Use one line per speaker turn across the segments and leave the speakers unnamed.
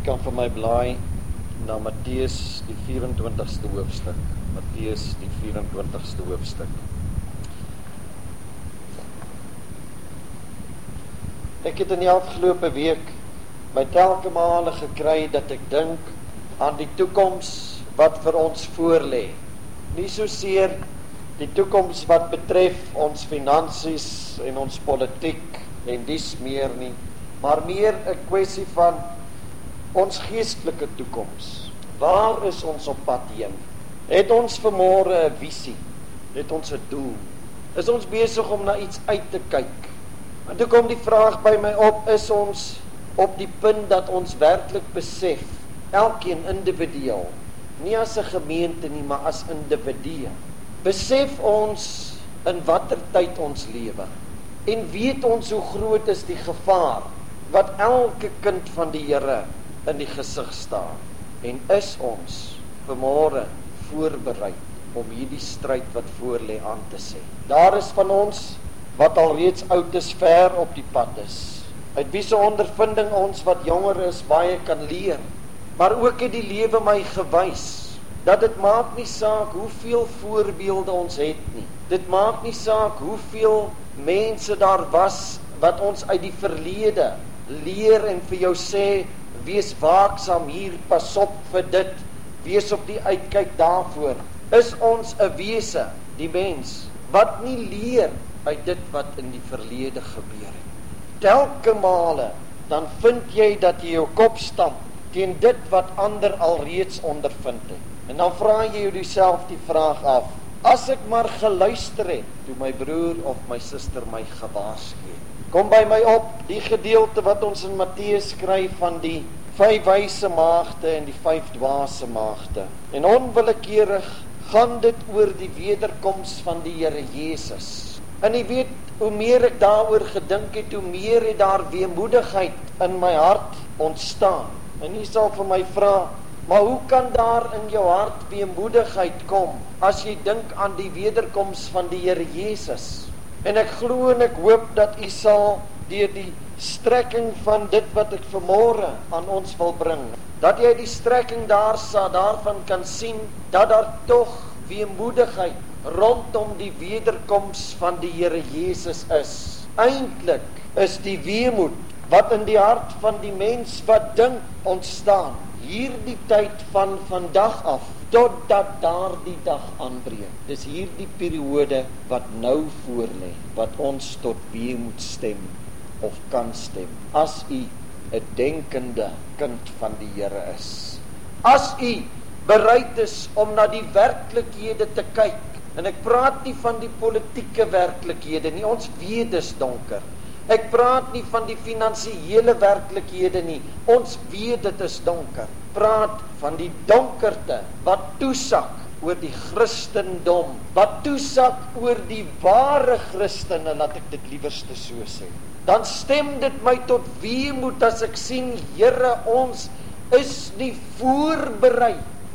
Jy kan vir my blaai na Matteus die 24ste hoofstuk. Matteus die 24ste hoofstuk. Ek het in die afgelope week my telke male gekry dat ek dink aan die toekoms wat vir ons voorlê. Nie so seer die toekoms wat betref ons finansies en ons politiek en dis meer nie, maar meer 'n kwessie van ons geestelike toekoms. Waar is ons op pad heen? Het ons vermoere 'n visie? Het ons 'n doel? Is ons besig om na iets uit te kyk? En toe kom die vraag by my op, is ons op die punt dat ons werklik besef, elkeen individueel, nie as 'n gemeente nie, maar as individue, besef ons in watter tyd ons lewe? En weet ons hoe groot is die gevaar wat elke kind van die Here in die gesig staan en is ons vanmôre voorberei om hierdie stryd wat voor lê aan te sê. Daar is van ons wat al reeds oud is ver op die pad is. Uit wie se ondervinding ons wat jonger is baie kan leer. Maar ook het die lewe my gewys dat dit maak nie saak hoeveel voorbeelde ons het nie. Dit maak nie saak hoeveel mense daar was wat ons uit die verlede leer en vir jou sê wees waaksaam hier, pas op vir dit, wees op die uitkyk daarvoor. Is ons 'n wese, die mens, wat nie leer uit dit wat in die verlede gebeur het. Telke male dan vind jy dat jy jou kop stamp teen dit wat ander alreeds ondervind het. En dan vra jy jouself die vraag af: As ek maar geluister het toe my broer of my suster my gewaarsku Kom by my op die gedeelte wat ons in Matteus skryf van die vyf wyse maagde en die vyf dwaase maagde. En onwillekeurig gaan dit oor die wederkoms van die Here Jesus. En jy weet, hoe meer ek daaroor gedink het, hoe meer het daar weemoedigheid in my hart ontstaan. En jy sal vir my vra, maar hoe kan daar in jou hart weemoedigheid kom as jy dink aan die wederkoms van die Here Jesus? En ek glo en ek hoop dat u sal deur die strekking van dit wat ek vanmôre aan ons wil bring, dat jy die strekking daar sa daarvan kan sien dat daar tog weemoedigheid rondom die wederkoms van die Here Jesus is. Eintlik is die weemoed wat in die hart van die mens wat dink ontstaan hierdie tyd van vandag af totdat daardie dag aanbreek. Dis hierdie periode wat nou voorlê wat ons tot wie moet stem of kan stem. As u 'n denkende kind van die Here is. As u bereid is om na die werklikhede te kyk en ek praat nie van die politieke werklikhede nie. Ons weet dis donker. Ek praat nie van die finansiële werklikhede nie. Ons weet dit is donker praat van die donkerte wat toesak oor die Christendom, wat toesak oor die ware Christene, laat ek dit liewerste so sê. Dan stem dit my tot weemoed as ek sien, Here, ons is nie voorberei.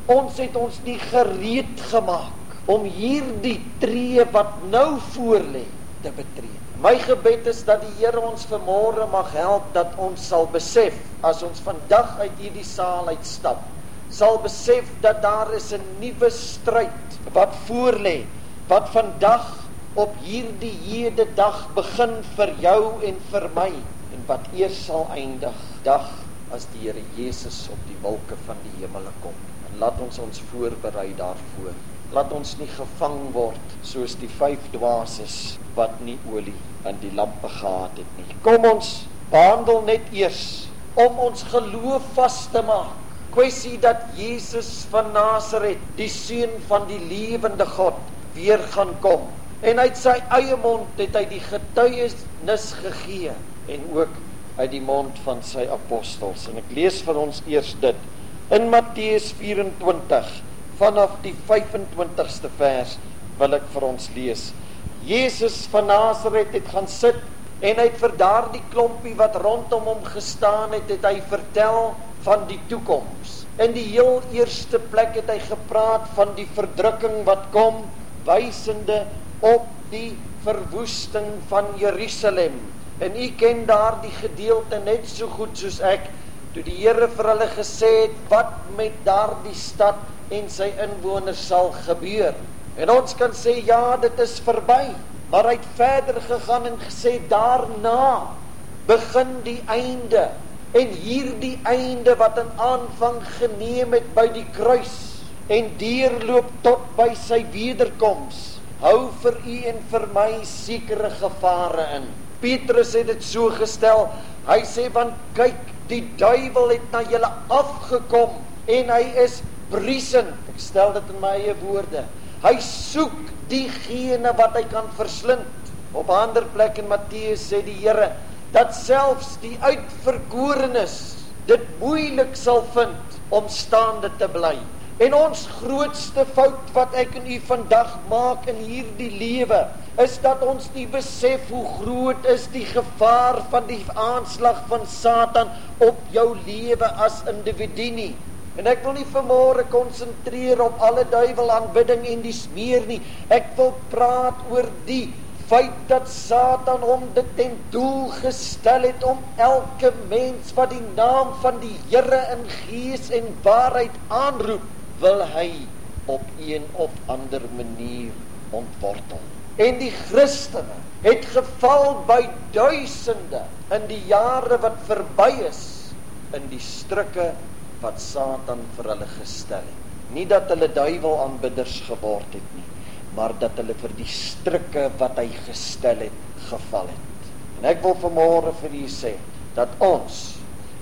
Ons het ons nie gereed gemaak om hierdie tree wat nou voorlê te betree. My gebed is dat die Here ons vanmôre mag help dat ons sal besef as ons vandag uit hierdie saal uitstap, sal besef dat daar is 'n nuwe stryd wat voorlê, wat vandag op hierdie hede dag begin vir jou en vir my en wat eers sal eindig dag as die Here Jesus op die wolke van die hemele kom. En laat ons ons voorberei daarvoor. Laat ons nie gevang word soos die vyf dwaases wat nie olie in die lampe gehad het nie. Kom ons behandel net eers om ons geloof vas te maak. Kwessie dat Jesus van Nasaret, die seun van die lewende God, weer gaan kom. En uit sy eie mond het hy die getuienis gegee en ook uit die mond van sy apostels. En ek lees vir ons eers dit in Matteus 24 vanaf die 25ste vers wil ek vir ons lees. Jesus van Nasaret het gaan sit en hy het vir daardie klompie wat rondom hom gestaan het, het hy vertel van die toekoms. In die heel eerste plek het hy gepraat van die verdrukking wat kom, wysende op die verwoesting van Jerusalem. En u ken daardie gedeelte net so goed soos ek toe die Here vir hulle gesê het wat met daardie stad en sy inwoners sal gebeur. En ons kan sê ja, dit is verby, maar hy het verder gegaan en gesê daarna begin die einde. En hierdie einde wat aan aanvang geneem het by die kruis en deurloop tot by sy wederkoms hou vir u en vir my sekere gevare in. Petrus het dit so gestel. Hy sê want kyk, die duiwel het na julle afgekom en hy is briesend. Ek stel dit in my eie woorde. Hy soek diegene wat hy kan verslind. Op 'n ander plek in Matteus sê die Here dat selfs die uitverkorenes dit moeilik sal vind om staande te bly. En ons grootste fout wat ek en u vandag maak in hierdie lewe is dat ons nie besef hoe groot is die gevaar van die aanslag van Satan op jou lewe as individu nie. En ek wil nie vanmôre konsentreer op alle duiwel aanbidding en dis meer nie. Ek wil praat oor die feit dat Satan hom dit ten doel gestel het om elke mens wat die naam van die Here in gees en waarheid aanroep wil hy op een of ander manier ontwortel. En die Christene het geval by duisende in die jare wat verby is in die strikke wat Satan vir hulle gestel het. Nie dat hulle duiwel aanbidders geword het nie, maar dat hulle vir die strikke wat hy gestel het geval het. En ek wil vanmôre vir u sê dat ons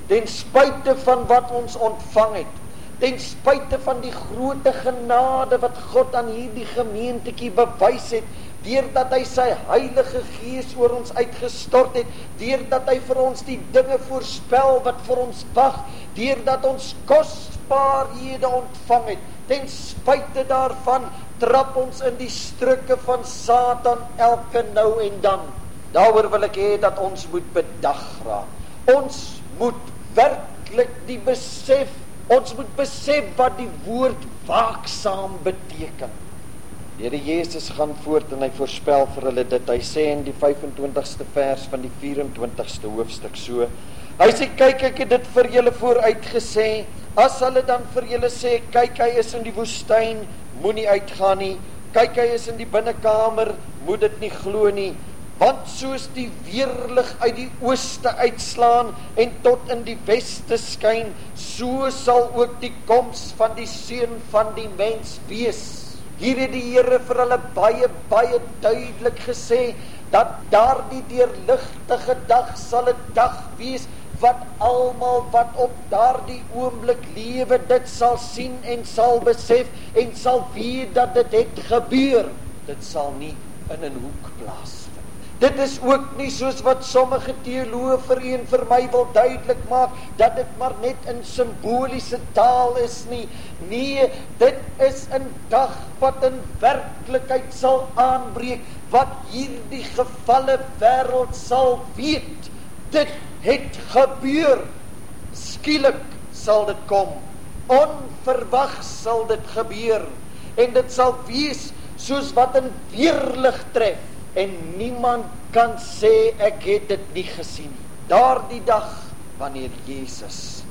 ten spyte van wat ons ontvang het ten spyte van die groote genade wat God aan hierdie gemeentetjie bewys het deurdat hy sy Heilige Gees oor ons uitgestort het deurdat hy vir ons die dinge voorspel wat vir ons wag deurdat ons kosbarehede ontvang het ten spyte daarvan trap ons in die struike van Satan elke nou en dan daaroor wil ek hê dat ons moet bedag raak ons moet werklik die besef Ons moet besef wat die woord waaksaam beteken. Die Here Jesus gaan voort en hy voorspel vir hulle dit. Hy sê in die 25ste vers van die 24ste hoofstuk so. Hy sê kyk ek het dit vir julle vooruit gesê. As hulle dan vir julle sê kyk hy is in die woestyn, moenie uitgaan nie. Kyk hy is in die binnekamer, moet dit nie glo nie want soos die weerlig uit die ooste uitslaan en tot in die weste skyn so sal ook die koms van die seun van die mens wees hier het die Here vir hulle baie baie duidelik gesê dat daardie deurligtige dag sal 'n dag wees wat almal wat op daardie oomblik lewe dit sal sien en sal besef en sal weet dat dit het gebeur. Dit sal nie in 'n hoek plaas Dit is ook nie soos wat sommige teoloë vir u en vir my wil duidelik maak dat dit maar net in simboliese taal is nie. Nee, dit is 'n dag wat in werklikheid sal aanbreek wat hierdie gevalle wêreld sal weet. Dit het gebeur. Skielik sal dit kom. Onverwags sal dit gebeur en dit sal wees soos wat 'n weerlig tref en niemand kan sê ek het dit nie gesien nie. Daardie dag wanneer Jesus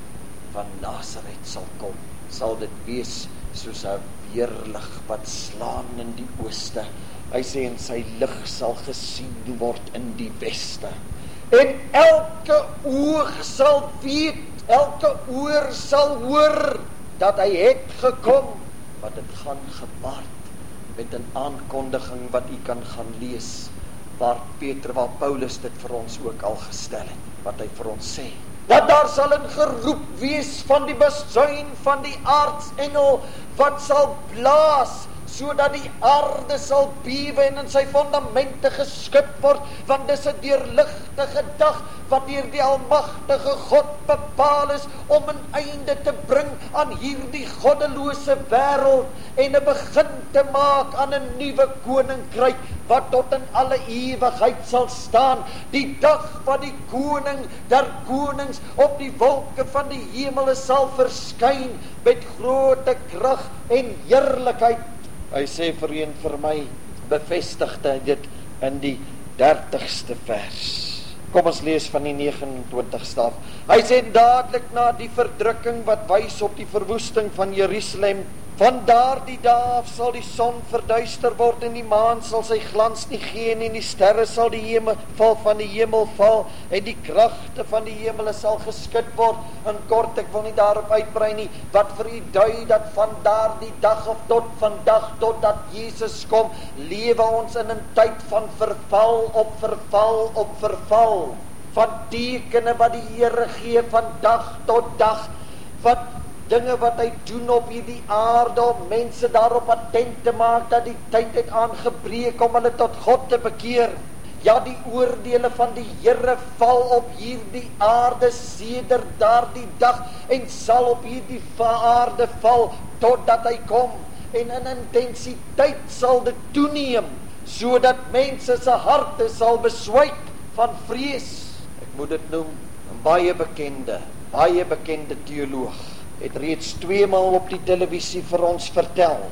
van Nasaret sal kom, sal dit wees soos 'n weerlig wat slaan in die ooste. Hy sê en sy lig sal gesien word in die weste. En elke oog sal weet, elke oor sal hoor dat hy het gekom wat dit gaan gepaard met 'n aankondiging wat u kan gaan lees waar Petrus waar Paulus dit vir ons ook al gestel het wat hy vir ons sê. Dat daar sal 'n geroep wees van die besuin van die aardsengel wat sal blaas sodat die aarde sal bewe en in sy fondamente geskep word want dis 'n deurligtige dag wat deur die almagtige God bepaal is om 'n einde te bring aan hierdie goddelose wêreld en 'n begin te maak aan 'n nuwe koninkryk wat tot in alle ewigheid sal staan. Die dag wat die koning der konings op die wolke van die hemele sal verskyn met groote krag en heerlikheid Hy sê vir een vir my bevestigde dit in die 30ste vers. Kom ons lees van die 29ste af. Hy sê dadelik na die verdrukking wat wys op die verwoesting van Jerusalem Van daardie dae af sal die son verduister word en die maan sal sy glans nie gee nie en die sterre sal die hemel val van die hemel val en die kragte van die hemele sal geskit word. In kort ek wil nie daarop uitbrei nie wat vir u dui dat van daardie dag of tot vandag totdat Jesus kom, lewe ons in 'n tyd van verval op verval op verval. Van tekenne wat die Here gee van dag tot dag wat dinge wat hy doen op hierdie aarde om mense daarop attent te maak dat die tyd het aangebreek om hulle tot God te bekeer. Ja, die oordeele van die Here val op hierdie aarde sedert daardie dag en sal op hierdie aarde val totdat hy kom en in intensiteit sal dit toeneem sodat mense se harte sal beswyk van vrees. Ek moet dit noem 'n baie bekende, baie bekende teoloog het reeds twee maal op die televisie vir ons vertel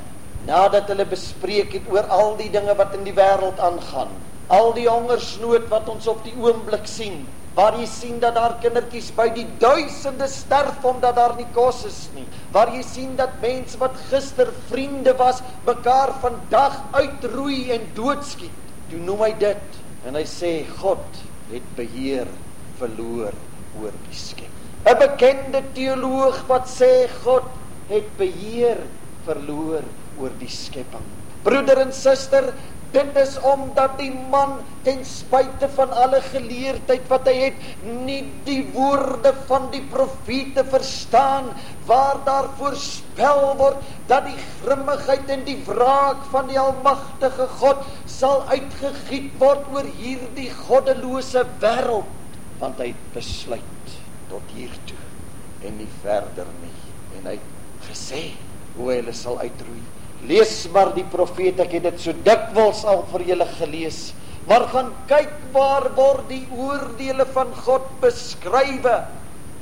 nadat hulle bespreek het oor al die dinge wat in die wêreld aangaan al die hongersnood wat ons op die oomblik sien waar jy sien dat daar kindertjies by die duisende sterf omdat daar nie kos is nie waar jy sien dat mense wat gister vriende was mekaar vandag uitroei en doodskiet. Toe noem hy dit en hy sê God het beheer verloor oor die skep 'n bekende teoloog wat sê God het beheer verloor oor die skepping. Broeder en suster, dit is omdat die man ten spyte van alle geleerdheid wat hy het, nie die woorde van die profete verstaan waar daar voorspel word dat die grimmigheid en die wraak van die almagtige God sal uitgegiet word oor hierdie goddelose wêreld, want hy het besluit tot hier toe en nie verder nie. En hy het gesê hoe hulle sal uitroei. Lees maar die profete ek het dit so dikwels al vir julle gelees. Maar gaan kyk waar word die oordeele van God beskrywe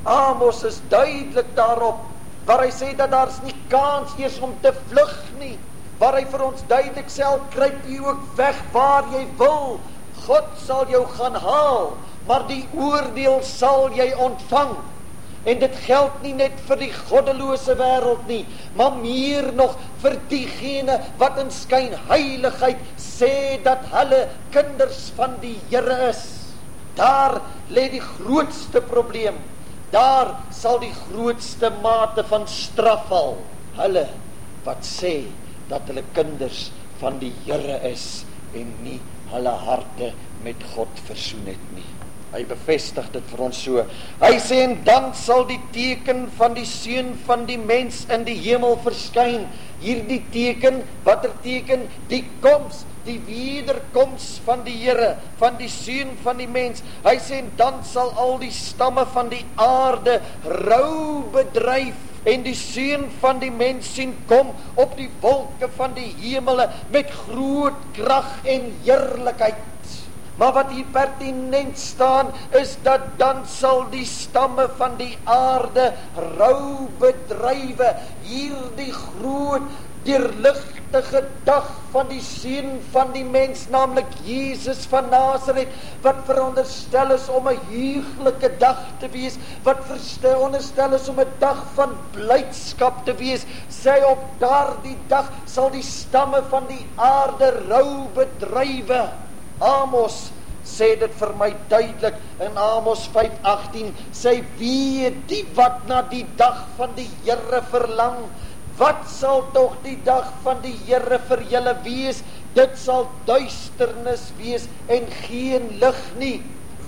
Amos is duidelik daarop waar hy sê dat daar's nie kans eers om te vlug nie. Waar hy vir ons duidelik self kruip jy ook weg waar jy wil. God sal jou gaan haal maar die oordeel sal jy ontvang. En dit geld nie net vir die goddelose wêreld nie, maar meer nog vir diegene wat in skyn heiligheid sê dat hulle kinders van die Here is. Daar lê die grootste probleem. Daar sal die grootste mate van straf val. Hulle wat sê dat hulle kinders van die Here is en nie hulle harte met God versoen het nie. Hy bevestig dit vir ons so. Hy sê en dan sal die teken van die seun van die mens in die hemel verskyn. Hierdie teken, watter teken? Die koms, die wederkoms van die Here, van die seun van die mens. Hy sê en dan sal al die stamme van die aarde rou bedryf en die seun van die mens sien kom op die wolke van die hemele met groot krag en heerlikheid. Maar wat hier pertinent staan is dat dan sal die stamme van die aarde rou bedrywe hierdie groot deurligtige dag van die seun van die mens naamlik Jesus van Nasaret wat veronderstel is om 'n huiglike dag te wees wat veronderstel is om 'n dag van blydskap te wees. Sê op daardie dag sal die stamme van die aarde rou bedrywe Amos sê dit vir my duidelik in Amos 5:18 sê wie die wat na die dag van die Here verlang? Wat sal tog die dag van die Here vir julle wees? Dit sal duisternis wees en geen lig nie.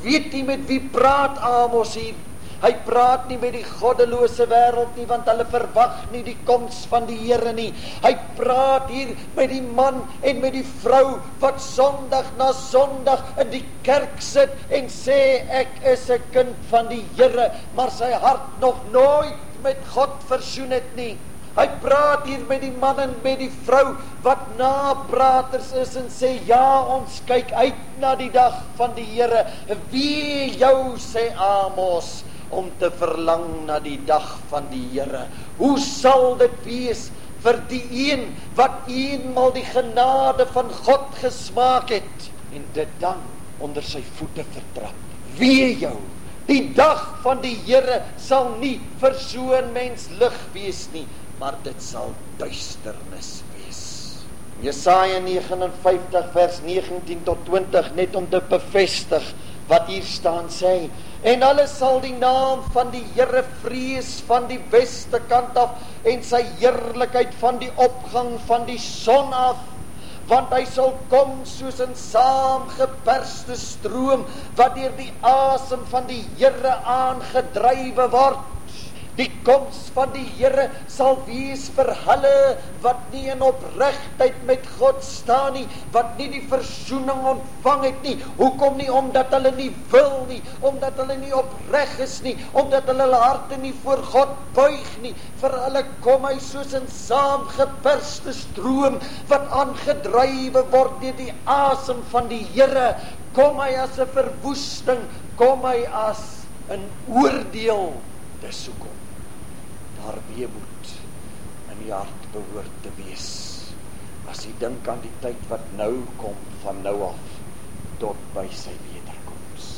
Weet jy met wie praat Amos hier Hy praat nie met die goddelose wêreld nie want hulle verwag nie die koms van die Here nie. Hy praat hier met die man en met die vrou wat Sondag na Sondag in die kerk sit en sê ek is 'n kind van die Here, maar sy hart nog nooit met God versoen het nie. Hy praat hier met die man en met die vrou wat napraters is en sê ja, ons kyk uit na die dag van die Here. Wie jou sê Amos om te verlang na die dag van die Here. Hoe sal dit wees vir die een wat eenmal die genade van God gesmaak het en dit dan onder sy voete vertrap? Wee jou. Die dag van die Here sal nie vir so 'n mens lig wees nie, maar dit sal duisternis wees. Jesaja 59 vers 19 tot 20 net om te bevestig wat hier staan sê en hulle sal die naam van die Here vrees van die weste kant af en sy heerlikheid van die opgang van die son af want hy sal kom soos 'n saamgeperste stroom wat deur die asem van die Here aangedrywe word Die koms van die Here sal wees vir hulle wat nie in opregtheid met God staan nie, wat nie die verzoening ontvang het nie. Hoekom nie omdat hulle nie wil nie, omdat hulle nie opreg is nie, omdat hulle hulle harte nie voor God buig nie. Vir hulle kom hy soos 'n saamgeperste stroom wat aangedrywe word deur die asem van die Here. Kom hy as 'n verwoesting, kom hy as 'n oordeel. Dis hoekom daar weemoed in die hart behoort te wees. As jy dink aan die tyd wat nou kom van nou af tot by sy wederkoms.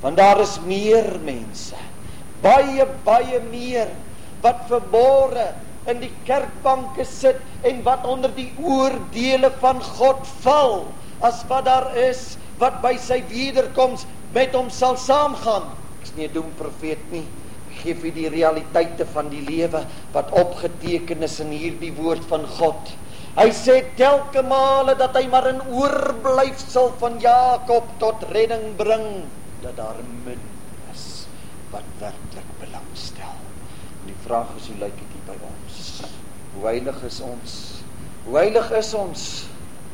Want daar is meer mense, baie baie meer wat verborre in die kerkbanke sit en wat onder die oordeele van God val as wat daar is wat by sy wederkoms met hom sal saamgaan. Ek's nie 'n doemprofeet nie gee vir die realiteite van die lewe wat opgeteken is in hierdie woord van God. Hy sê telke male dat hy maar in oorblyfsel van Jakob tot redding bring dat daar min is wat werklik belangstel. En die vraag is hoe lyk dit by ons? Hoe heilig is ons? Hoe heilig is ons?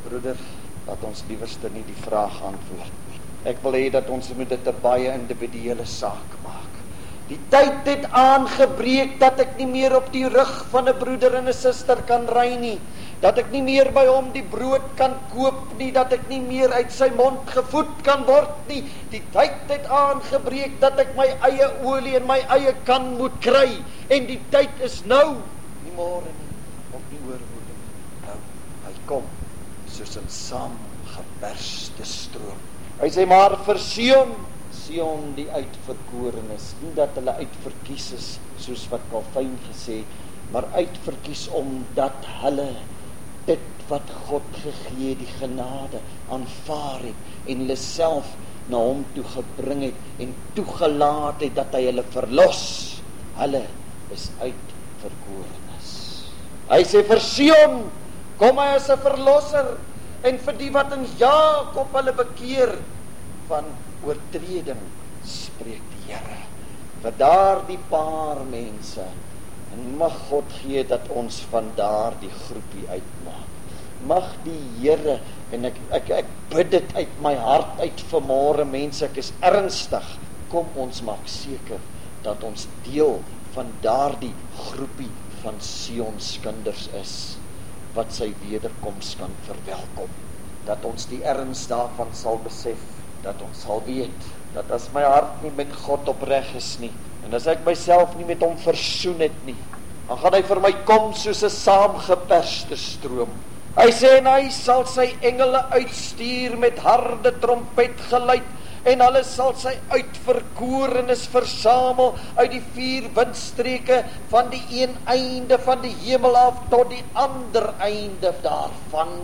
Broeder, laat ons liewerste nie die vraag antwoord nie. Ek wil hê dat ons moet dit 'n baie individuele saak maak. Die tyd het aangebreek dat ek nie meer op die rug van 'n broeder en 'n suster kan ry nie, dat ek nie meer by hom die brood kan koop nie, dat ek nie meer uit sy mond gevoed kan word nie. Die tyd het aangebreek dat ek my eie olie en my eie kan moet kry en die tyd is nou, nie môre nie, of nie oormôre nie. Nou, hy kom soos 'n saamgeperste stroom. Hy sê maar vir Sion Sion die uitverkorenes, nie dat hulle uitverkies is soos wat Calvin gesê, maar uitverkies omdat hulle dit wat God gegee die genade aanvaar het en hulle self na hom toe gebring het en toegelaat het dat hy hulle verlos. Hulle is uitverkorenes. Hy sê vir Sion kom hy as 'n verlosser en vir die wat in Jakob hulle bekeer van oortreding spreek die Here vir daardie paar mense en mag God gee dat ons van daardie groepie uitmaak. Mag die Here en ek ek ek bid dit uit my hart uit vir môre mense ek is ernstig kom ons maak seker dat ons deel van daardie groepie van Sion se kinders is wat sy wederkoms kan verwelkom. Dat ons die erns daarvan sal besef dat ons sal weet dat as my hart nie met God opreg is nie en as ek myself nie met hom versoen het nie dan gaan hy vir my kom soos 'n saamgeperste stroom. Hy sê en hy sal sy engele uitstuur met harde trompet geluid en hulle sal sy uitverkorenes versamel uit die vier windstreke van die een einde van die hemel af tot die ander einde daarvan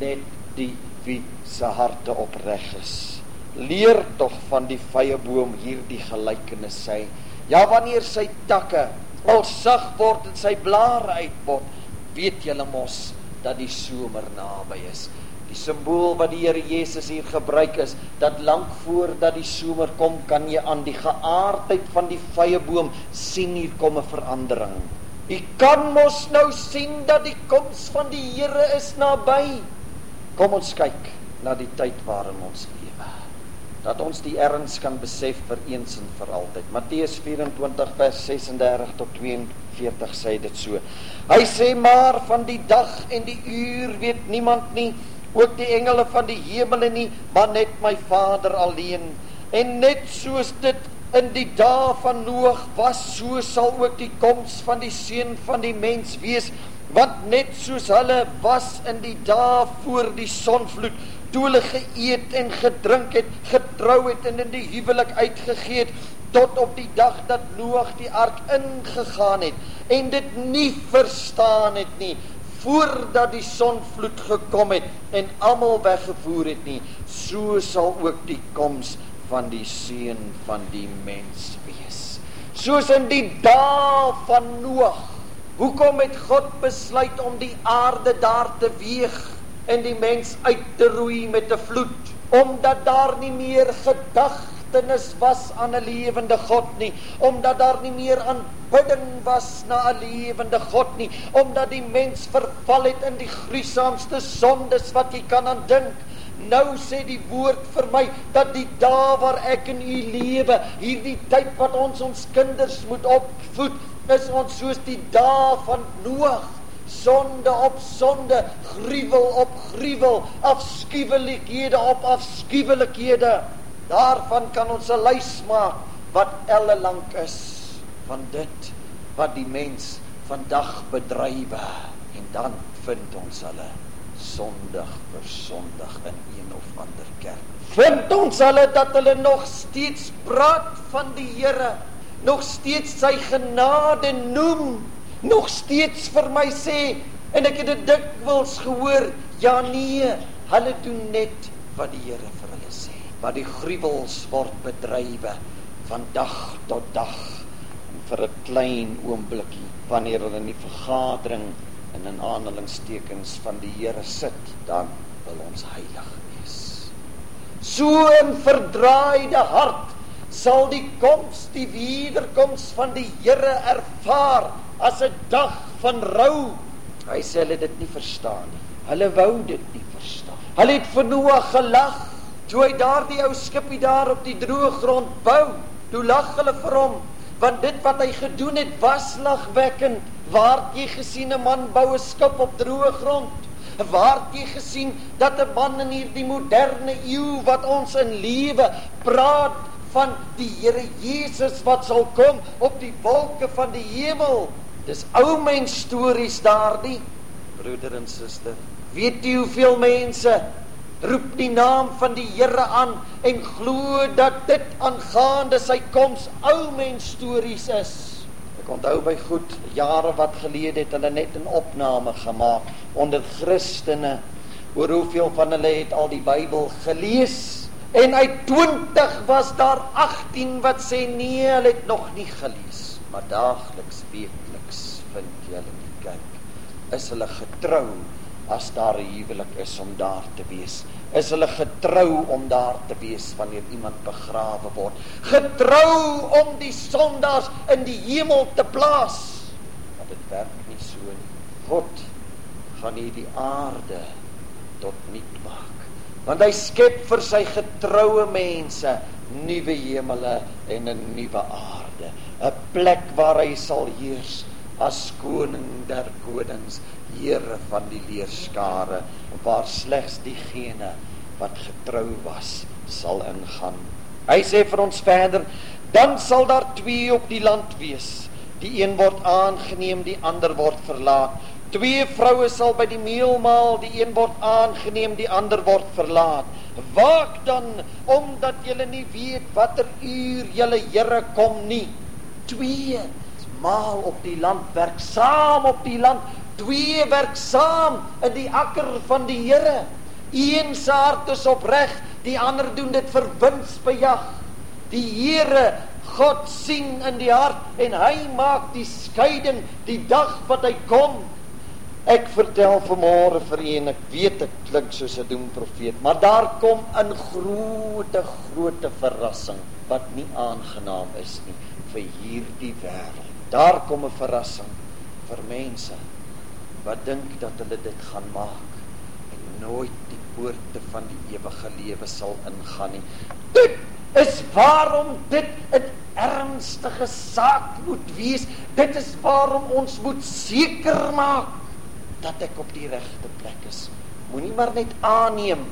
net die wie se harte opreg is leer tog van die vrye boom hierdie gelykenis sê. Ja wanneer sy takke al sag word en sy blare uitbot weet julle mos dat die somer naby is. Die simbool wat die Here Jesus hier gebruik is dat lank voor dat die somer kom kan jy aan die geaardheid van die vrye boom sien hier kom 'n verandering. Jy kan mos nou sien dat die koms van die Here is naby. Kom ons kyk na die tyd waarin ons leef dat ons die erns kan besef vir eens en vir altyd. Matteus 24 vers 36 tot 42 sê dit so. Hy sê maar van die dag en die uur weet niemand nie, ook die engele van die hemele nie, maar net my Vader alleen. En net soos dit in die dae van Noag was, so sal ook die koms van die seun van die mens wees, want net soos hulle was in die dae voor die sonvloed toe hulle geëet en gedrink het, getrou het en in die huwelik uitgegee het tot op die dag dat Noag die ark ingegaan het en dit nie verstaan het nie voordat die sonvloed gekom het en almal weggevoer het nie. So sal ook die koms van die seun van die mens wees. Soos in die dae van Noag hoekom het God besluit om die aarde daar te weeg en die mens uit te roei met 'n vloed omdat daar nie meer gedagtenis was aan 'n lewende God nie omdat daar nie meer aanbidding was na 'n lewende God nie omdat die mens verval het in die gruisamste sondes wat jy kan aandink. Nou sê die woord vir my dat die dae waar ek en u lewe hierdie tyd wat ons ons kinders moet opvoed is ons soos die dae van Noag sonde op sonde, gruwel op gruwel, afskuwelikhede op afskuwelikhede. Daarvan kan ons 'n lys maak wat elle lank is van dit wat die mens vandag bedrywe en dan vind ons hulle sondig vir sondig in een of ander kerk. Vind ons hulle dat hulle nog steeds praat van die Here, nog steeds sy genade noem nog steeds vir my sê en ek het dit dikwels gehoor ja nee hulle doen net wat die Here vir hulle sê. Wat die gruwels word bedrywe van dag tot dag vir 'n klein oombliekie wanneer hulle in die vergadering en in aanhalingstekens van die Here sit dan wil ons heilig wees. So 'n verdraaide hart sal die koms die wederkoms van die Here ervaar as 'n dag van rou. Hy sê hulle dit nie verstaan nie. Hulle wou dit nie verstaan. Hulle het vir Noag gelag toe hy daardie ou skipie daar op die droë grond bou. Toe lag hulle vir hom want dit wat hy gedoen het was lagwekkend. Waar jy gesien 'n man bou 'n skip op droë grond? Waar jy gesien dat 'n man in hierdie moderne eeu wat ons in lewe praat van die Here Jesus wat sal kom op die wolke van die hemel Dis ou mens stories daardie, broeder en suster. Weet jy hoeveel mense roep die naam van die Here aan en glo dat dit aangaande sy koms ou mens stories is. Ek onthou by goed jare wat gelede het hulle net 'n opname gemaak onder Christene oor hoeveel van hulle het al die Bybel gelees. En uit 20 was daar 18 wat sê nee, hulle het nog nie gelees, maar daagliks weet vind julle in die kerk? Is hulle getrou as daar 'n huwelik is om daar te wees? Is hulle getrou om daar te wees wanneer iemand begrawe word? Getrou om die sondaars in die hemel te plaas? Want dit werk nie so nie. God gaan nie die aarde tot niet maak. Want hy skep vir sy getroue mense nuwe hemele en 'n nuwe aarde, 'n plek waar hy sal heers as koning der konings, Here van die leerskare, waar slegs diegene wat getrou was sal ingaan. Hy sê vir ons verder, dan sal daar twee op die land wees. Die een word aangeneem, die ander word verlaat. Twee vroue sal by die meelmaal, die een word aangeneem, die ander word verlaat. Waak dan omdat julle nie weet watter uur julle Here kom nie. Twee maal op die land, werk saam op die land, twee werk saam in die akker van die Here. Een se hart is opreg, die ander doen dit vir winsbejag. Die Here God sien in die hart en hy maak die skeiding die dag wat hy kom. Ek vertel vanmôre vir u en ek weet ek klink soos 'n doemprofeet, maar daar kom 'n groote groote verrassing wat nie aangenaam is nie vir hierdie wêreld. Daar kom 'n verrassing vir mense wat dink dat hulle dit gaan maak en nooit die poorte van die ewige lewe sal ingaan nie. Dit is waarom dit 'n ernstige saak moet wees. Dit is waarom ons moet seker maak dat ek op die regte plek is. Moenie maar net aanneem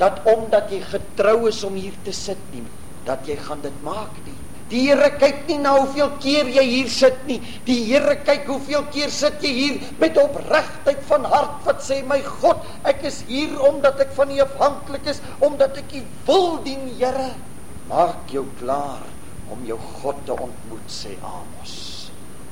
dat omdat jy getrou is om hier te sit nie, dat jy gaan dit maak nie. Die Here kyk nie na hoeveel keer jy hier sit nie. Die Here kyk hoeveel keer sit jy hier met opregtheid van hart wat sê my God, ek is hier omdat ek van U afhanklik is, omdat ek U wil dien, Here. Maak jou klaar om jou God te ontmoet, sê Amos.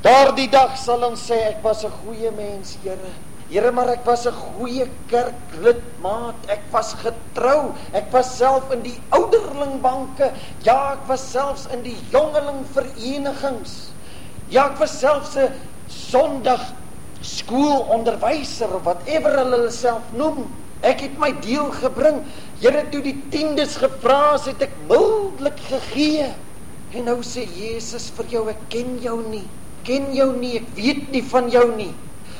Daardie dag sal ons sê ek was 'n goeie mens, Here. Here, maar ek was 'n goeie kerklidmaat. Ek was getrou. Ek was self in die ouderlingbanke. Ja, ek was selfs in die jongelingverenigings. Ja, ek was selfs 'n Sondag skoolonderwyser of whatever hulle self noem. Ek het my deel gebring. Here, toe die tiendes gevra het, ek mildelik gegee. En nou sê Jesus vir jou, ek ken jou nie. Ken jou nie. Ek weet nie van jou nie.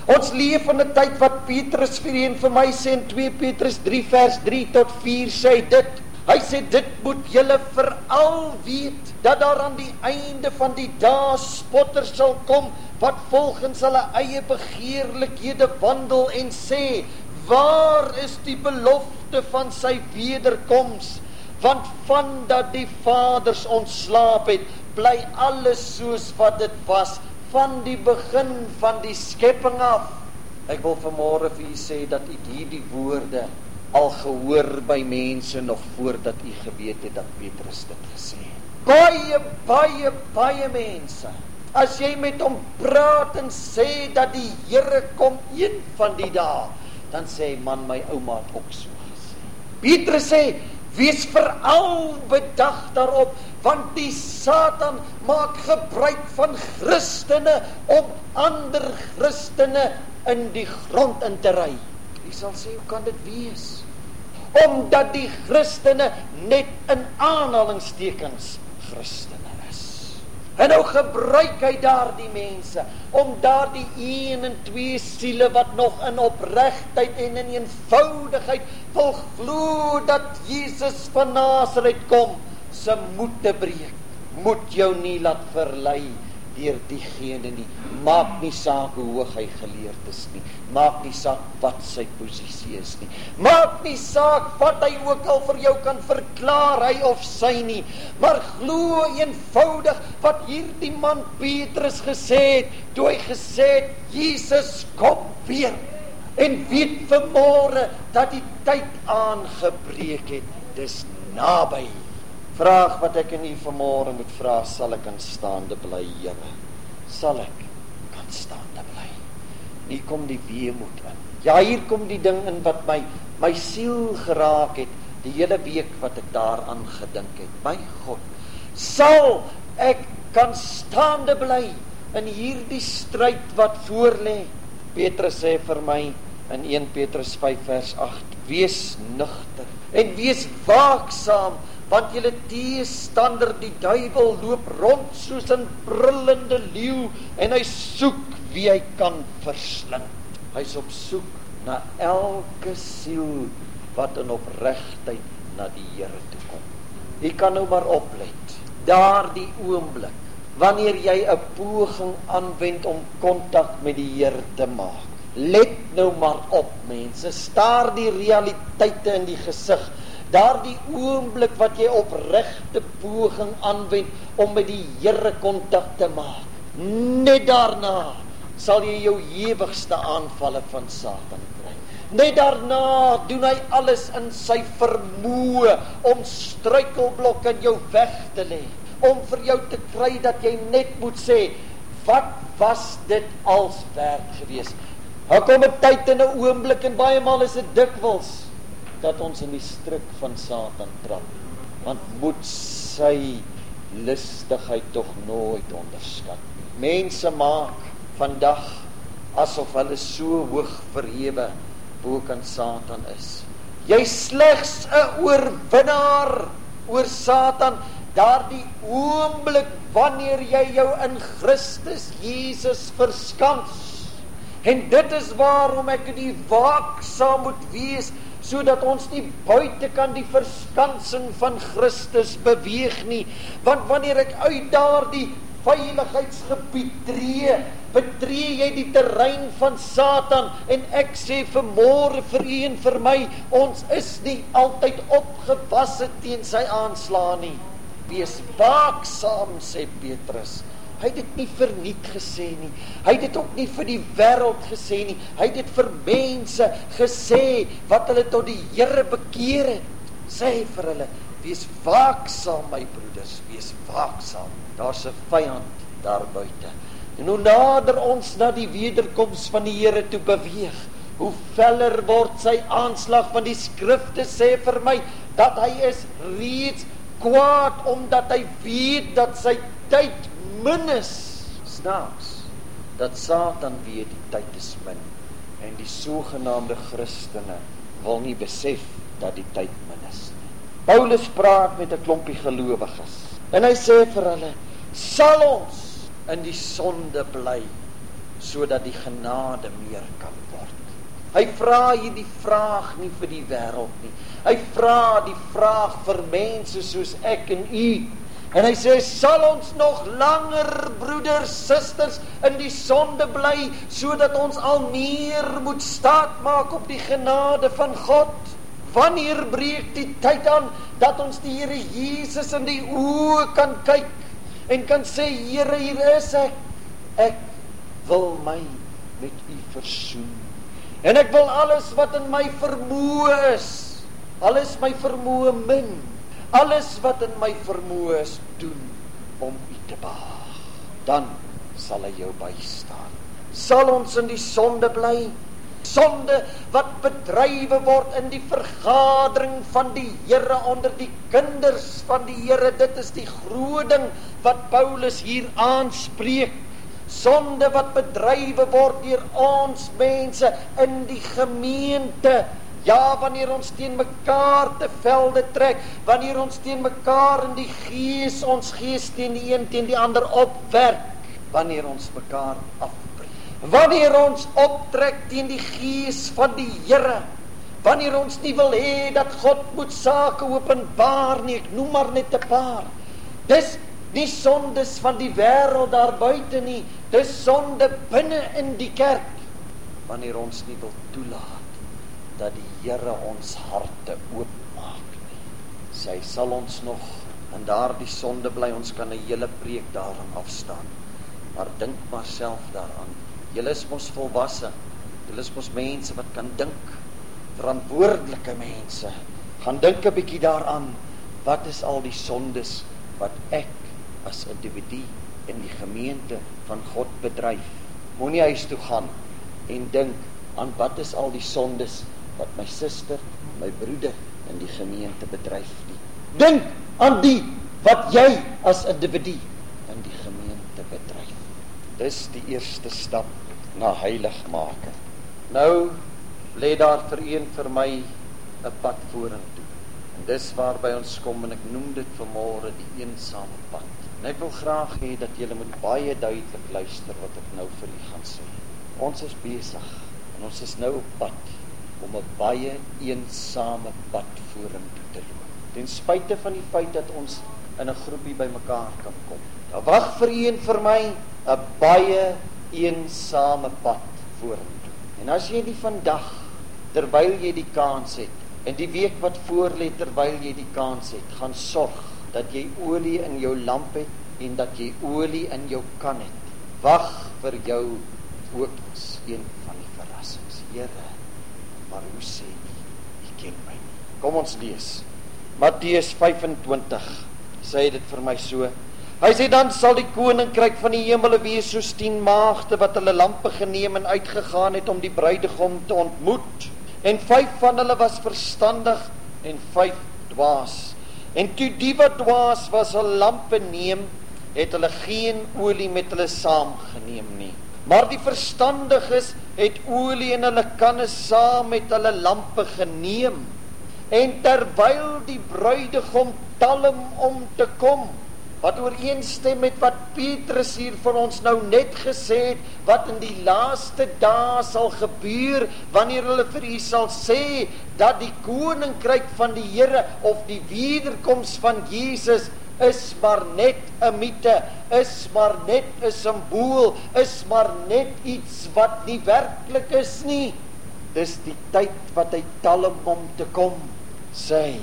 Ons leef in 'n tyd wat Petrus vir een vir my sê in 2 Petrus 3 vers 3 tot 4 sê dit. Hy sê dit moet julle veral weet dat daar aan die einde van die dae spotters sal kom wat volgens hulle eie begeerlikhede wandel en sê: "Waar is die belofte van sy wederkoms?" Want van dat die vaders ontslaap het, bly alles soos wat dit was van die begin van die skepping af. Ek wil vanmôre vir u sê dat u hierdie woorde al gehoor by mense nog voordat u geweet het dat Petrus dit gesê het. Baie baie baie mense. As jy met hom praat en sê dat die Here kom een van die dae, dan sê hy man my ouma het ook so gesê. Petrus sê Wees veral bedag daarop want die Satan maak gebruik van Christene om ander Christene in die grond in te ry. Wie sal sê hoe kan dit wees? Omdat die Christene net in aanhalingstekens Christene En nou gebruik hy daardie mense om daardie een en twee siele wat nog in opregtheid en in eenvoudigheid wil glo dat Jesus van Nasaret kom, se moed te breek. Moet jou nie laat verlei deur diegene nie. Maak nie saak hoe hoog hy geleerd is nie. Maak nie saak wat sy posisie is nie. Maak nie saak wat hy ook al vir jou kan verklaar hy of sy nie. Maar glo eenvoudig wat hierdie man Petrus gesê het, toe hy gesê het Jesus kom weer. En weet vanmôre dat die tyd aangebreek het. Dis naby vraag wat ek in u vanmôre moet vra, sal ek kan staande bly, Here? Sal ek kan staande bly? Hier kom die weemoed in. Ja, hier kom die ding in wat my my siel geraak het die hele week wat ek daaraan gedink het. My God, sal ek kan staande bly in hierdie stryd wat voorlê? Petrus sê vir my in 1 Petrus 5 vers 8: Wees nugter en wees waaksaam want julle teestander die duiwel loop rond soos 'n brullende leeu en hy soek wie hy kan verslind. Hy's op soek na elke siel wat in opregtheid na die Here toe kom. Jy kan nou maar oplet. Daardie oomblik wanneer jy 'n poging aanwend om kontak met die Here te maak. Let nou maar op mense, staar die realiteite in die gesig daardie oomblik wat jy opregte poging aanwend om met die Here kontak te maak. Net daarna sal jy jou ewigste aanvalle van Satan kry. Net daarna doen hy alles in sy vermoë om struikelblokke in jou weg te lê, om vir jou te kry dat jy net moet sê, "Wat was dit als werk geweest?" Daar kom 'n tyd en 'n oomblik en baie maal is dit dikwels dat ons in die struik van Satan trap. Want moet sy listigheid tog nooit onderskat. Mense maak vandag asof hulle so hoog verhewe bo kan Satan is. Jy slegs 'n oorwinnaar oor Satan daardie oomblik wanneer jy jou in Christus Jesus verskans. En dit is waarom ek die waaksaam moet wees sodat ons nie buite kan die verskansing van Christus beweeg nie want wanneer ek uit daardie veiligheidsgebied tree betree jy die terrein van Satan en ek sê vir môre vir u en vir my ons is nie altyd opgewasse teen sy aanslae nie Wees waaksaam sê Petrus. Hy het dit nie verniet gesê nie. Hy het dit ook nie vir die wêreld gesê nie. Hy het dit vir mense gesê wat hulle tot die Here bekeer het. Sê vir hulle: "Wees waaksaam, my broeders, wees waaksaam. Daar's 'n vyand daar buite." En hoe nader ons na die wederkoms van die Here toe beweeg, hoe veller word sy aanslag van die skrifte sê vir my dat hy is reeds kwaad omdat hy weet dat sy tyd min is. Snaaks dat Satan weet die tyd is min en die sogenaamde Christene wil nie besef dat die tyd min is nie. Paulus praat met 'n klompie gelowiges en hy sê vir hulle: "Sal ons in die sonde bly sodat die genade meer kan word?" Hy vra hierdie vraag nie vir die wêreld nie. Hy vra die vraag vir mense soos ek en u En hy sê sal ons nog langer broeders susters in die sonde bly sodat ons al meer moet staat maak op die genade van God. Wanneer breek die tyd aan dat ons die Here Jesus in die oë kan kyk en kan sê Here hier is ek. Ek wil my met U versoen. En ek wil alles wat in my vermoë is, alles my vermoë min alles wat in my vermoë is doen om U te behaag. Dan sal hy jou bystaan. Sal ons in die sonde bly? Sonde wat bedrywe word in die vergadering van die Here onder die kinders van die Here. Dit is die groot ding wat Paulus hier aanspreek. Sonde wat bedrywe word deur ons mense in die gemeente Ja, wanneer ons teen mekaar te velde trek, wanneer ons teen mekaar in die gees ons gees teen die een teen die ander opwerk, wanneer ons mekaar afbreek. Wanneer ons optrek teen die gees van die Here, wanneer ons nie wil hê dat God moet sake openbaar nie, ek noem maar net 'n paar. Dis nie sondes van die wêreld daar buite nie, dis sonde binne in die kerk wanneer ons nie wil toelaat dat die Here ons harte oopmaak nie. Sy sal ons nog in daardie sonde bly. Ons kan 'n hele preek daarin afstaan. Maar dink maar self daaraan. Julle is mos volwasse. Julle is mos mense wat kan dink. Verantwoordelike mense. Gaan dink 'n bietjie daaraan. Wat is al die sondes wat ek as individu in die gemeente van God bedryf? Moenie huis toe gaan en dink aan wat is al die sondes wat my suster, my broeder in die gemeente bedryf nie. Dink aan die wat jy as individu in die gemeente bedryf. Dis die eerste stap na heiligmaking. Nou lê daar vir een vir my 'n pad vorentoe. En dis waarby ons kom en ek noem dit vanmôre die eensame pad. En ek wil graag hê dat julle moet baie duidelik luister wat ek nou vir julle gaan sê. Ons is besig en ons is nou op pad om 'n baie eensame pad vorentoe te loop. Ten spyte van die feit dat ons in 'n groepie bymekaar kan kom. Daar wag vir u en vir my 'n baie eensame pad vorentoe. En as jy die vandag terwyl jy die kans het en die week wat voorlê terwyl jy die kans het, gaan sorg dat jy olie in jou lamp het en dat jy olie in jou kan het. Wag vir jou ook een van die verrassings. Here Maar hoe sê U? U ken my nie. Kom ons lees. Matteus 25 sê dit vir my so. Hy sê dan sal die koninkryk van die hemele wees soos 10 maagde wat hulle lampe geneem en uitgegaan het om die bruidegom te ontmoet. En 5 van hulle was verstandig en 5 dwaas. En toe die wat dwaas was hul lampe neem, het hulle geen olie met hulle saamgeneem nie. Maar die verstandiges het olie in hulle kanne saam met hulle lampe geneem. En terwyl die bruidegom talm om te kom, wat ooreenstem met wat Petrus hier vir ons nou net gesê het, wat in die laaste dae sal gebeur wanneer hulle vir u sal sê dat die koninkryk van die Here of die wederkoms van Jesus is maar net 'n mite, is maar net 'n simbool, is maar net iets wat nie werklik is nie. Dis die tyd wat hy talm om te kom, sê hy.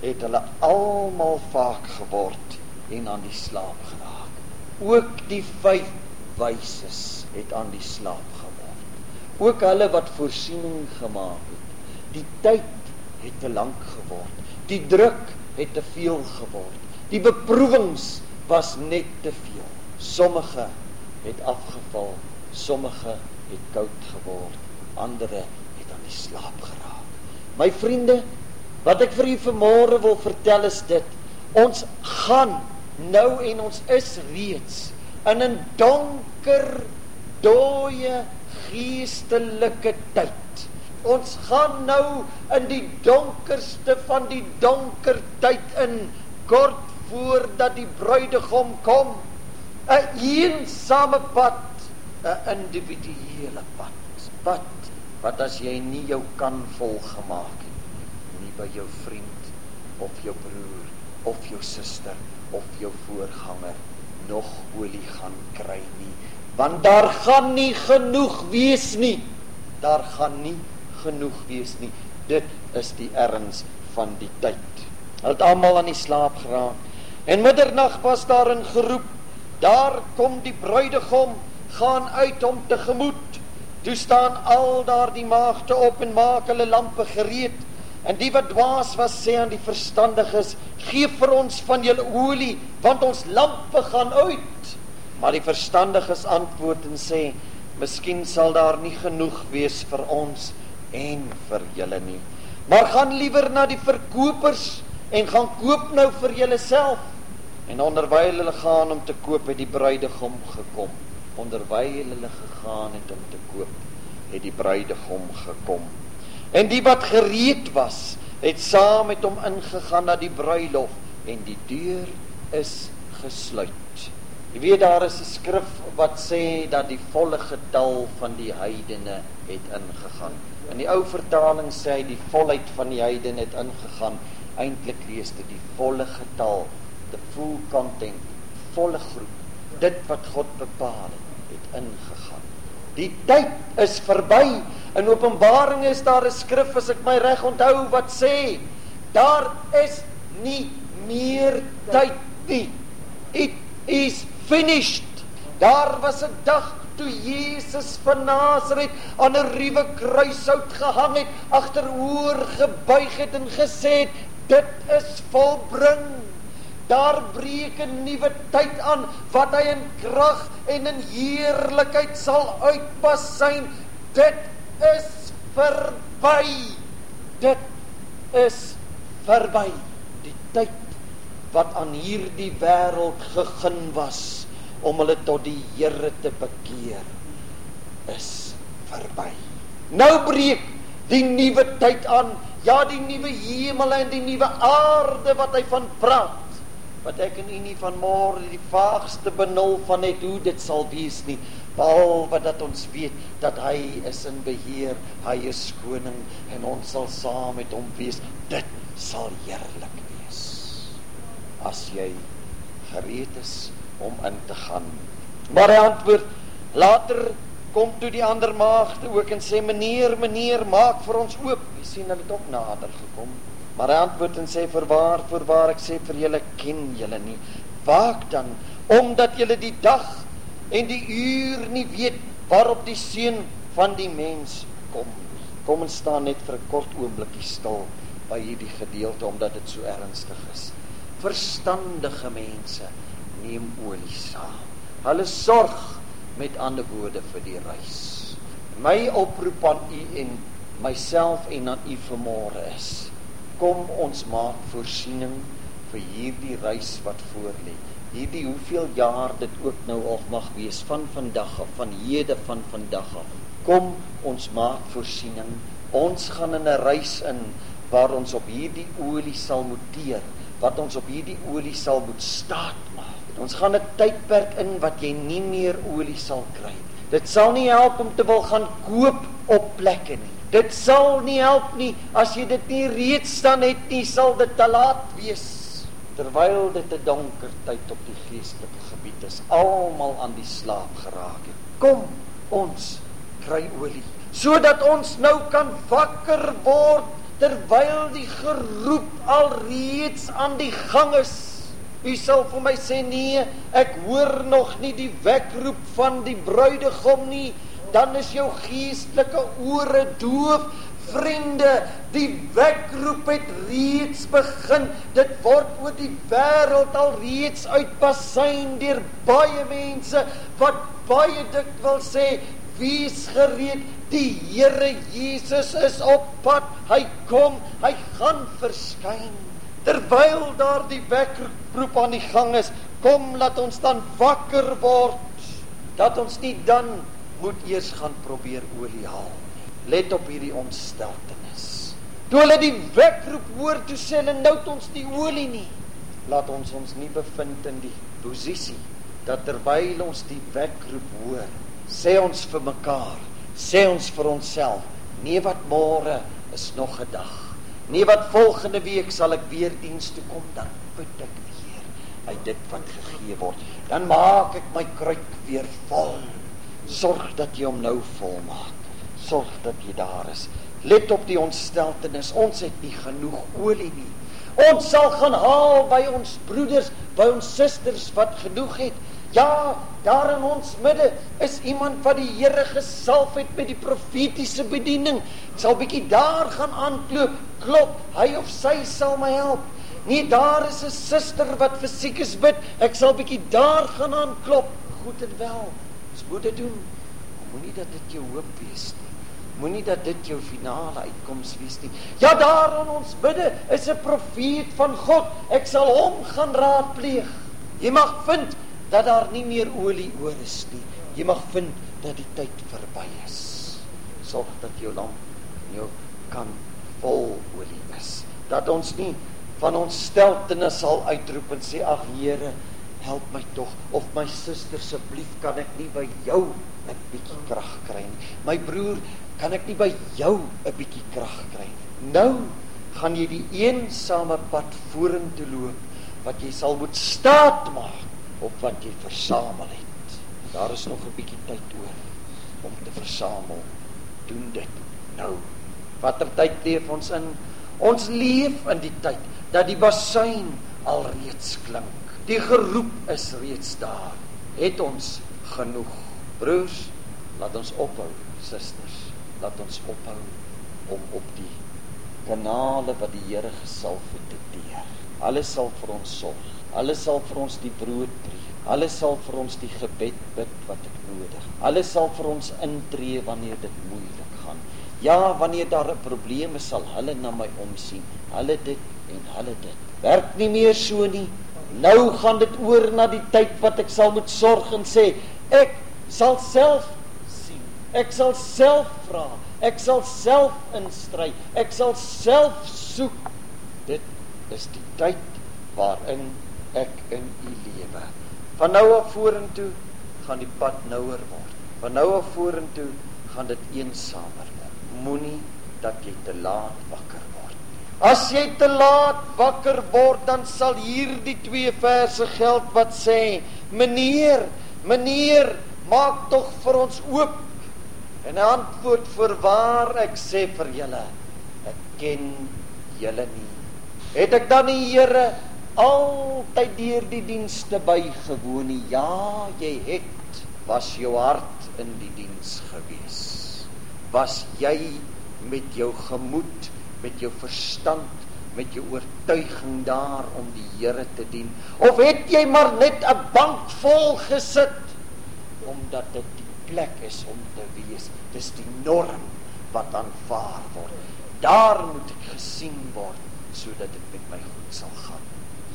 het hulle almal vaak geword en aan die slaap geraak. Ook die vyf wyses het aan die slaap geword. Ook hulle wat voorsiening gemaak het. Die tyd het te lank geword. Die druk het te veel geword. Die beproewings was net te veel. Sommige het afgeval, sommige het koud geword, ander het aan die slaap geraak. My vriende, wat ek vir u vanmôre wil vertel is dit: ons gaan nou en ons is reeds in 'n donker, dooie geestelike tyd. Ons gaan nou in die donkerste van die donker tyd in kort voordat die bruidegom kom. 'n eensame pad, 'n individuele pad. Pad wat as jy nie jou kan volgemaak het nie by jou vriend of jou broer of jou suster of jou voorganger nog olie gaan kry nie want daar gaan nie genoeg wees nie daar gaan nie genoeg wees nie dit is die erns van die tyd hulle het almal aan die slaap geraak en middernag was daar 'n geroep daar kom die bruidegom gaan uit om te gemoed toe staan al daardie maagde op en maak hulle lampe gereed En die wat dwaas was sê aan die verstandiges: "Gee vir ons van julle olie, want ons lampe gaan uit." Maar die verstandiges antwoord en sê: "Miskien sal daar nie genoeg wees vir ons en vir julle nie. Maar gaan liewer na die verkopers en gaan koop nou vir julleself." En onderwyl hulle gaan om te koop, het die bruidegom gekom. Onderwyl hulle gegaan het om te koop, het die bruidegom gekom. En die wat gereed was, het saam met hom ingegaan na die bruilof en die deur is gesluit. Jy weet daar is 'n skrif wat sê dat die volle getal van die heidene het ingegaan. In die ou vertaling sê hy die volheid van die heidene het ingegaan. Eintlik lees dit die volle getal, the full content, volle groep. Dit wat God bepaal het, het ingegaan. Die tyd is verby In Openbaring is daar 'n skrif as ek my reg onthou wat sê daar is nie meer tyd nie. It is finished. Daar was 'n dag toe Jesus van Nasaret aan 'n ruwe kruishout gehang het, agteroor gebuig het en gesê het: "Dit is volbring." Daar breek 'n nuwe tyd aan wat hy in krag en in heerlikheid sal uitpas syn. Dit is verby. Dit is verby. Die tyd wat aan hierdie wêreld gegeen was om hulle tot die Here te bekeer is verby. Nou breek die nuwe tyd aan. Ja, die nuwe hemel en die nuwe aarde wat hy van praat. Wat ek en u nie van môre die vaagste benul van het hoe dit sal wees nie behalwe dat ons weet dat hy is in beheer, hy is koning en ons sal saam met hom wees. Dit sal heerlik wees. As jy gereed is om in te gaan. Maar hy antwoord later kom toe die ander maagde ook en sê meneer, meneer, maak vir ons oop. Sien hulle het ook nader gekom. Maar hy antwoord en sê verwaar, verwaar ek sê vir julle ken julle nie. Waak dan omdat julle die dag en die uur nie weet waarop die seun van die mens kom. Kom ons staan net vir 'n kort oombliekie stil by hierdie gedeelte omdat dit so ernstig is. Verstandige mense neem olie saam. Hulle sorg met ander woorde vir die reis. My oproep aan u en myself en aan u vanmôre is: kom ons maak voorsiening vir hierdie reis wat voorlê. Hierdie hoeveel jaar dit ook nou al mag wees van vandag af van hede van vandag af. Kom ons maak voorsiening. Ons gaan in 'n reis in waar ons op hierdie olie sal moet teer wat ons op hierdie olie sal moet staat maak ons gaan 'n tydperk in wat jy nie meer olie sal kry dit sal nie help om te wil gaan koop op plekke nie dit sal nie help nie as jy dit nie reeds dan het nie sal dit te laat wees terwyl dit 'n donker tyd op die geestelike gebied is, almal aan die slaap geraak het. Kom ons kry olie sodat ons nou kan wakker word terwyl die geroep alreeds aan die gang is. U sal vir my sê nee, ek hoor nog nie die wekroep van die bruidegom nie. Dan is jou geestelike ore doof. Vriende, die wekroep het reeds begin. Dit word oor die wêreld al reeds uitpasyn deur baie mense wat baie dik wil sê, wees gereed. Die Here Jesus is op pad. Hy kom, hy gaan verskyn. Terwyl daar die wekroep aan die gang is, kom laat ons dan wakker word dat ons nie dan moet eers gaan probeer olie haal nie. Let op hierdie ontsteltenis. Toe hulle die wekroep hoor, toe sê hulle nou het ons die olie nie. Laat ons ons nie bevind in die posisie dat terwyl ons die wekroep hoor, sê ons vir mekaar, sê ons vir onsself, nee wat môre is nog 'n dag. Nee wat volgende week sal ek weer diens toe kom dan put ek weer uit dit wat gegee word. Dan maak ek my kruik weer vol. Sorg dat jy hom nou vol maak. Sorg dat jy daar is. Let op die ontsteltenis. Ons het nie genoeg olie nie. Ons sal gaan haal by ons broeders, by ons susters wat genoeg het. Ja, daar in ons midde is iemand wat die Here gesalf het met die profetiese bediening. Ek sal bietjie daar gaan aanklop, klop. Hy of sy sal my help. Nee, daar is 'n suster wat vir siekes bid. Ek sal bietjie daar gaan aanklop. Goed en wel. Ons moet dit doen. Moenie dat dit jou hoop wees nie. Moenie dat dit jou finale uitkoms wees nie. Ja, daar in ons midde is 'n profeet van God. Ek sal hom gaan raadpleeg. Jy mag vind dat daar nie meer olie oor is nie. Jy mag vind dat die tyd verby is. Sorg dat jou lamp jou kan vol olie is. Dat ons nie van ons steltenis sal uitroep en sê ag Here, help my tog of my suster asseblief kan ek nie by jou 'n bietjie krag kry nie. My broer, kan ek nie by jou 'n bietjie krag kry nie. Nou gaan jy die eensame pad vorentoe loop wat jy sal moet staat maak op wat jy versamel het. Daar is nog 'n bietjie tyd oor om te versamel. Doen dit nou. Watter tyd leef ons in? Ons leef in die tyd dat die basuin alreeds klink. Die geroep is reeds daar. Het ons genoeg? Broers, laat ons ophou, susters. Laat ons ophou om op die kanale wat die Here gesalf het te teer. Alles sal vir ons sorg. Alles sal vir ons die brood breek. Alles sal vir ons die gebed bid wat ek nodig. Alles sal vir ons intree wanneer dit moeilik gaan. Ja, wanneer daar 'n probleem is, sal hulle na my omsien. Hulle dit en hulle dit. Werk nie meer so nie. Nou gaan dit oor na die tyd wat ek sal moet sorg en sê, ek sal self sien. Ek sal self vra. Ek sal self instry. Ek sal self soek. Dit is die tyd waarin ek in u lewe. Van nou af vorentoe gaan die pad nouer word. Van nou af vorentoe gaan dit eensamer word. Moenie dat jy te laat wakker word. As jy te laat wakker word, dan sal hierdie twee verse geld wat sê: "Meneer, meneer, maak tog vir ons oop." En hy antwoord: "Voorwaar ek sê vir julle, ek ken julle nie." Het ek dan die Here altyd deur die dienste bygewoon nie. Ja, jy het was jou hart in die diens gewees. Was jy met jou gemoed, met jou verstand, met jou oortuiging daar om die Here te dien of het jy maar net 'n bank vol gesit omdat dit die plek is om te wees. Dis die norm wat aanvaar word. Daar moet ek gesien word sodat dit met my goed sal gaan.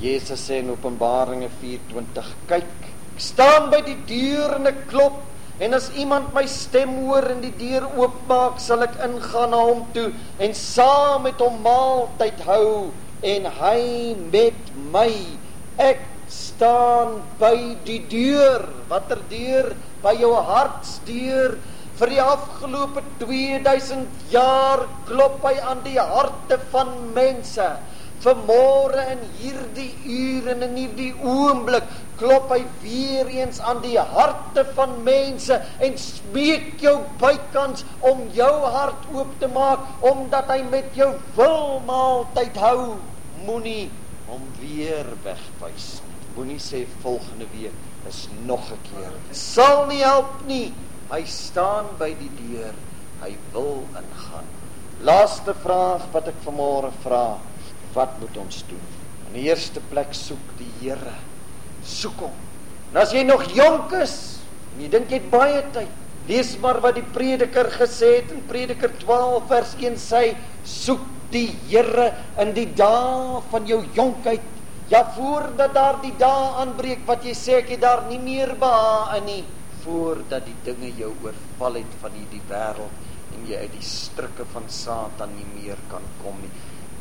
Jesus sê in Openbaringe 4:20, kyk, ek staan by die deur en ek klop en as iemand my stem hoor en die deur oopmaak, sal ek ingaan na hom toe en saam met hom maaltyd hou en hy met my. Ek staan by die deur. Watter deur? By jou hartsdeur. Vir die afgelope 2000 jaar klop hy aan die harte van mense. Vanmôre in hierdie uur en in hierdie oomblik klop hy weer eens aan die harte van mense en smeek jou bykans om jou hart oop te maak omdat hy met jou wil maaltyd hou. Moenie hom weer wegwys. Moenie sê volgende week is nog 'n keer. Sal nie help nie. Hy staan by die deur. Hy wil ingaan. Laaste vraag wat ek vanmôre vra, wat moet ons doen? In die eerste plek soek die Here soek hom. En as jy nog jonk is, en jy dink jy het baie tyd, lees maar wat die prediker gesê het in Prediker 12 vers 1 sê, soek die Here in die dae van jou jonkheid. Ja voordat daar die dae aanbreek wat jy sê ek het daar nie meer behae in nie, voordat die dinge jou oorval het van hierdie wêreld en jy uit die strikke van Satan nie meer kan kom nie.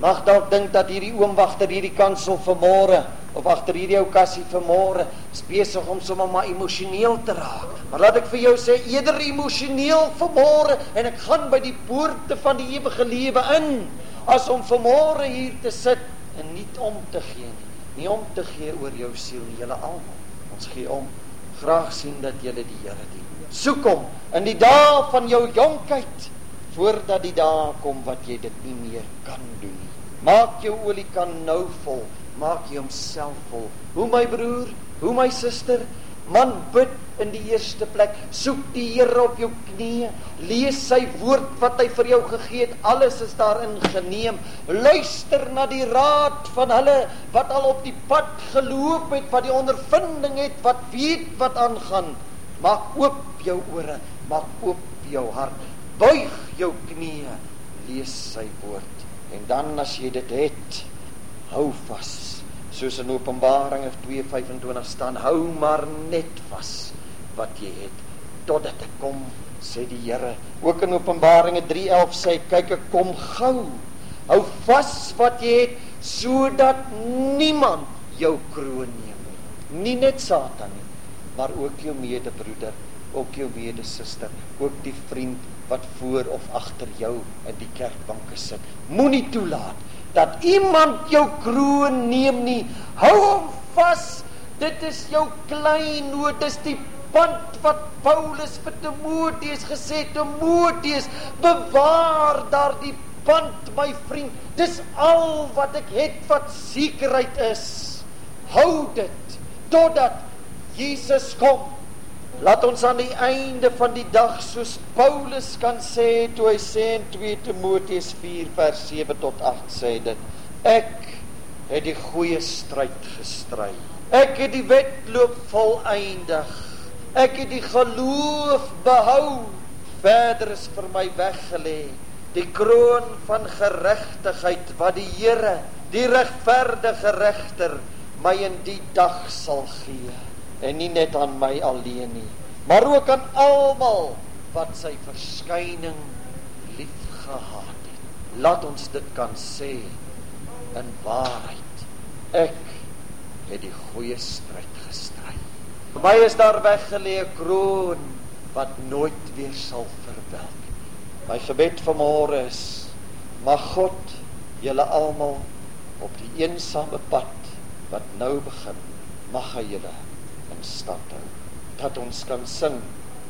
Mag dalk dink dat hierdie oom wagter hierdie kansel vanmôre of agter hierdie ou kassie vanmôre besig om sommer maar emosioneel te raak. Maar laat ek vir jou sê eerder emosioneel vanmôre en ek gaan by die poorte van die ewige lewe in as om vanmôre hier te sit en nie om te gee nie. Nie om te gee oor jou siel nie, julle almal. Ons gee om. Graag sien dat julle die Here dien. Soek hom in die dae van jou jonkheid voordat die dae kom wat jy dit nie meer kan doen nie. Maak jou oliekan nou vol, maak jy homself vol. Hoe my broer, hoe my suster, man bid in die eerste plek, soek die Here op jou knieë, lees sy woord wat hy vir jou gegee het, alles is daarin geneem. Luister na die raad van hulle wat al op die pad geloop het, wat die ondervinding het, wat weet wat aangaan. Maak oop jou ore, maak oop jou hart. Buig jou knieë, lees sy woord. En dan as jy dit het, hou vas. Soos in Openbaring 2:25 staan, hou maar net vas wat jy het totdat ek kom, sê die Here. Ook in Openbaring 3:11 sê hy, kyk ek kom gou. Hou vas wat jy het sodat niemand jou kroon neem nie. Nie net Satan nie, maar ook jou medebroeder, ook jou medesuster, ook die vriend wat voor of agter jou in die kerkbanke sit. Moenie toelaat dat iemand jou kroon neem nie. Hou hom vas. Dit is jou klein nood, dis die band wat Paulus vir Timoteus gesê het, Timoteus, bewaar daardie band, my vriend. Dis al wat ek het wat sekerheid is. Hou dit totdat Jesus kom. Laat ons aan die einde van die dag soos Paulus kan sê toe hy sê in 2 Timoteus 4 vers 7 tot 8 sê dit ek het die goeie stryd gestry. Ek het die wedloop volëindig. Ek het die geloof behou. Verder is vir my weggelê die kroon van geregtigheid wat die Here, die regverdige regter, my in die dag sal gee en nie net aan my alleen nie, maar ook aan almal wat sy verskyning liefgehad het. Laat ons dit kan sê in waarheid. Ek het die goeie stryd gestry. Vir my is daar weggelê 'n kroon wat nooit weer sal verwelk. My gebed vanmôre is: Mag God julle almal op die eensame pad wat nou begin, mag hy julle stand hou dat ons kan sing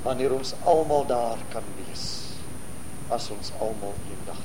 wanneer ons almal daar kan wees as ons almal eendag